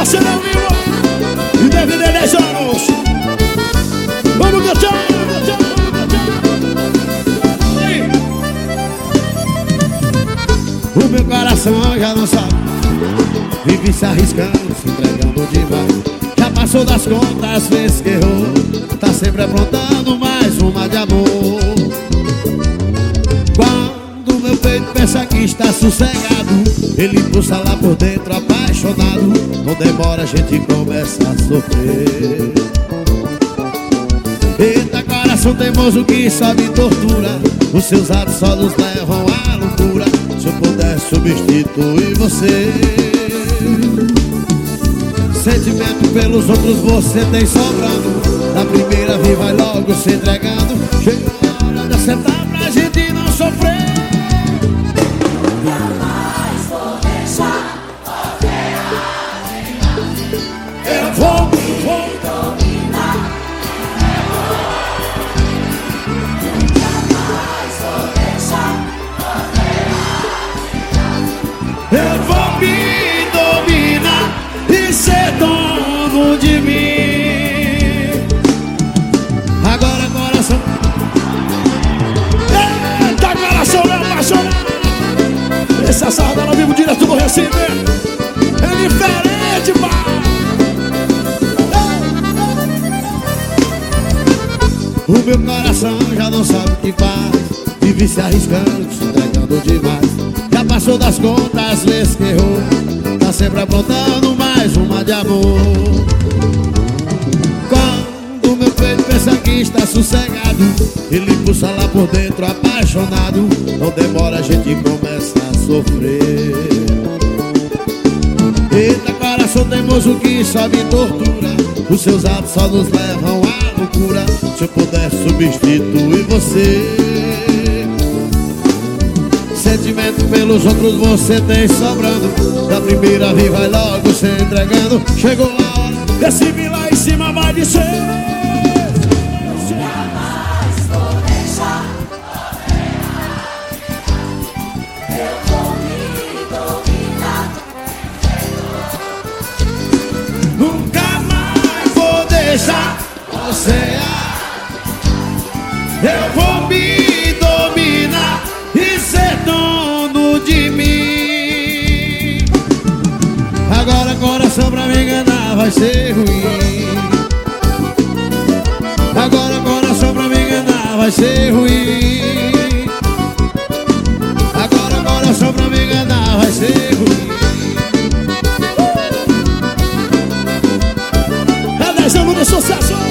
parceiro ao vivo. E DVD 10 anos. Vamos cantar. O meu coração já não sabe. Vive se arriscando, se entregando demais. Já passou das contas, vezes que errou. Tá sempre aprontando mais uma de amor. Quando meu peito pensa que está sossegado, ele pulsa lá por dentro. Não demora, a gente começa a sofrer. Eita, coração teimoso que só me tortura. Os seus atos só nos levam à loucura. Se eu pudesse substituir você. Sentimento pelos outros você tem sobrando Na primeira vez vai logo se entregando Chega a hora de acertar pra gente não sofrer Esse assado ela vivo direto do Recife. É diferente, pai O meu coração já não sabe o que faz. Vive se arriscando, se entregando demais. Já passou das contas, vezes que errou. Tá sempre aprontando mais uma de amor está sossegado. Ele pulsa lá por dentro apaixonado. Não demora, a gente começa a sofrer. Eita, coração teimoso que só me tortura. Os seus atos só nos levam à loucura. Se eu pudesse substituir você. Sentimento pelos outros você tem sobrando. Da primeira vez vai logo se entregando. Chegou a hora, esse lá em cima vai descer você Eu vou me dominar e ser dono de mim. Agora coração pra me enganar vai ser ruim. Agora coração pra me enganar vai ser ruim. Agora coração pra me enganar vai ser ruim. 10 anos de sucesso!